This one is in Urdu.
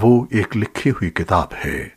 وہ ایک لکھی ہوئی کتاب ہے۔